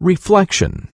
Reflection.